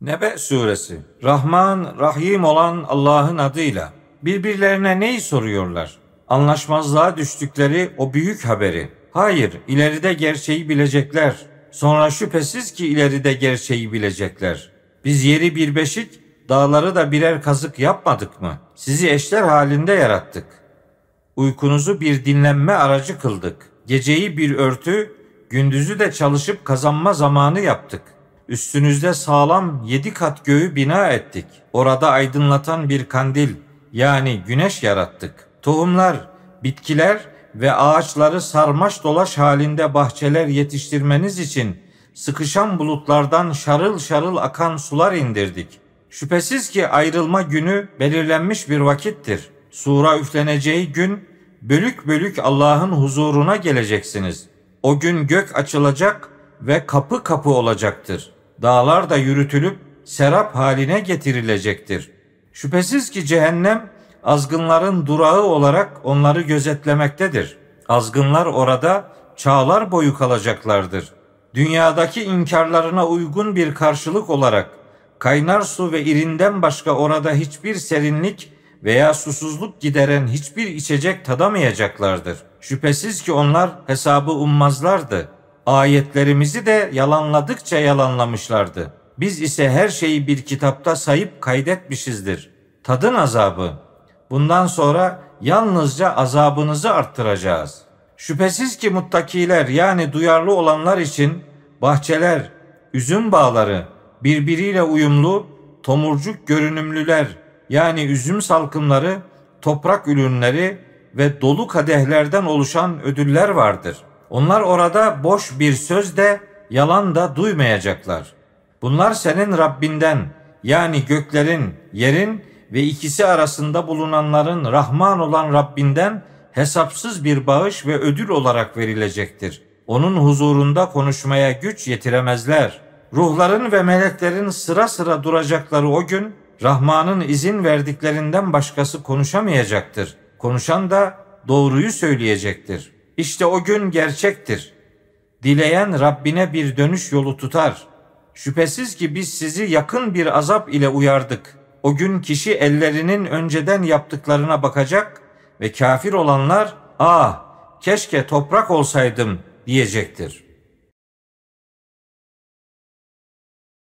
Nebe suresi Rahman, Rahim olan Allah'ın adıyla birbirlerine neyi soruyorlar? Anlaşmazlığa düştükleri o büyük haberi. Hayır, ileride gerçeği bilecekler. Sonra şüphesiz ki ileride gerçeği bilecekler. Biz yeri bir beşik, dağları da birer kazık yapmadık mı? Sizi eşler halinde yarattık. Uykunuzu bir dinlenme aracı kıldık. Geceyi bir örtü, gündüzü de çalışıp kazanma zamanı yaptık. Üstünüzde sağlam yedi kat göğü bina ettik. Orada aydınlatan bir kandil yani güneş yarattık. Tohumlar, bitkiler ve ağaçları sarmaş dolaş halinde bahçeler yetiştirmeniz için sıkışan bulutlardan şarıl şarıl akan sular indirdik. Şüphesiz ki ayrılma günü belirlenmiş bir vakittir. Sura üfleneceği gün bölük bölük Allah'ın huzuruna geleceksiniz. O gün gök açılacak ve kapı kapı olacaktır. Dağlar da yürütülüp serap haline getirilecektir. Şüphesiz ki cehennem azgınların durağı olarak onları gözetlemektedir. Azgınlar orada çağlar boyu kalacaklardır. Dünyadaki inkarlarına uygun bir karşılık olarak kaynar su ve irinden başka orada hiçbir serinlik veya susuzluk gideren hiçbir içecek tadamayacaklardır. Şüphesiz ki onlar hesabı ummazlardı. Ayetlerimizi de yalanladıkça yalanlamışlardı. Biz ise her şeyi bir kitapta sayıp kaydetmişizdir. Tadın azabı. Bundan sonra yalnızca azabınızı arttıracağız. Şüphesiz ki muttakiler yani duyarlı olanlar için bahçeler, üzüm bağları, birbiriyle uyumlu, tomurcuk görünümlüler yani üzüm salkımları, toprak ürünleri ve dolu kadehlerden oluşan ödüller vardır. Onlar orada boş bir söz de yalan da duymayacaklar. Bunlar senin Rabbinden yani göklerin, yerin ve ikisi arasında bulunanların Rahman olan Rabbinden hesapsız bir bağış ve ödül olarak verilecektir. Onun huzurunda konuşmaya güç yetiremezler. Ruhların ve meleklerin sıra sıra duracakları o gün Rahman'ın izin verdiklerinden başkası konuşamayacaktır. Konuşan da doğruyu söyleyecektir. İşte o gün gerçektir. Dileyen Rabbine bir dönüş yolu tutar. Şüphesiz ki biz sizi yakın bir azap ile uyardık. O gün kişi ellerinin önceden yaptıklarına bakacak ve kafir olanlar ah keşke toprak olsaydım diyecektir.''